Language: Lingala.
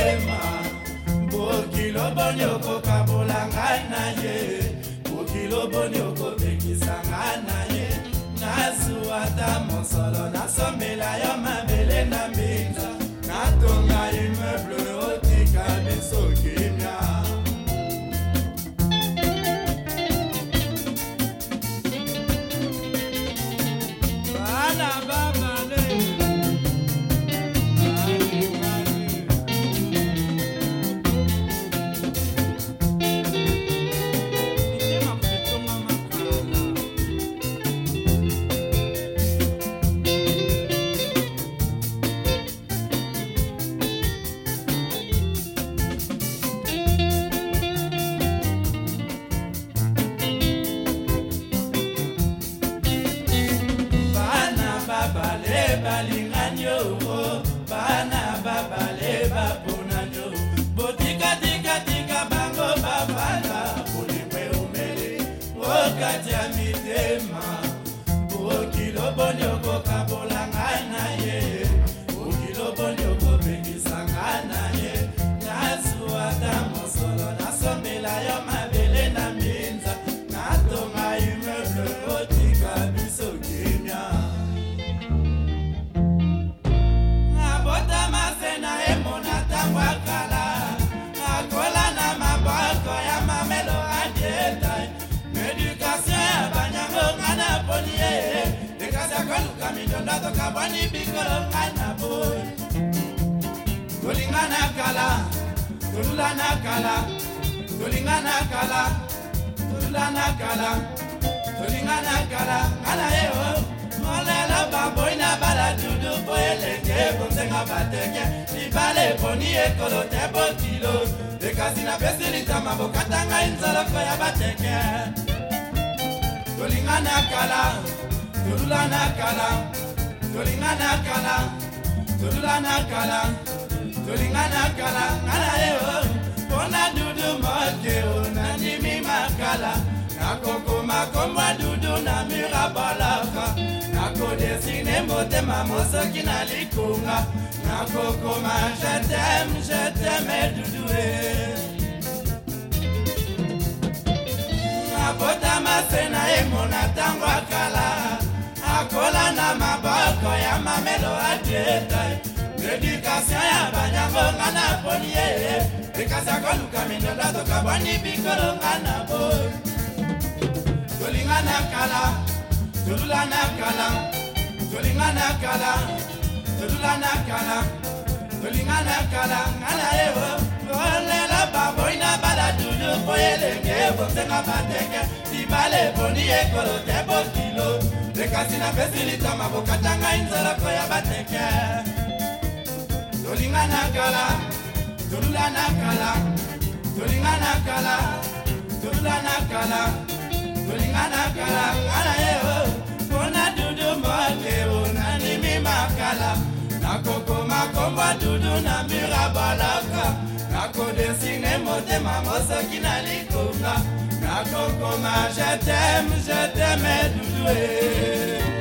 motema mboki loboni okokabola ngai na ye mboki loboni okobekisa ngai na ye nasuwa ta mosolo nasomela yo mabele na mbinza natonga imeble otika bisoki totoka bwani bikolo ana boy tolingana kala tolulana kala tolingana kala tolulana kala tolingana kala ngana ye o molelo baboy na bala dudu po elenge bonzenga bateke libala eponi ekolo te bokilo ekasi napesi litama bokata ngai nzoloko ya bateke tolingana kala tolulana kala tolinga na kala tolula na kala tolinga na kala ngana yeo mpona dudu moke o nandimi makala nakokoma kombwa dudu na mira balaka nakodesine motema mosoki na likunga nakokoma jetem jeteme dudue nabotama se na ye mona ntango akala melo adietai redikasio ya banyango nga na poni eh. ye rikasa koluka mindondo tokabwani bikolo kala na na kala tolula na kala tolinga na kala nga na ye o olela baboi na bala dulu po elenge bosenga mateke te boki moindo lekasi napesi litama kokata ngai nzala mpo ya bateke tolinga na kala tolula na kala tolinga na kala tolula na kala tolinga na kala ngana motema mosoki na likonga nakokoma je t'aime je t'aime toujours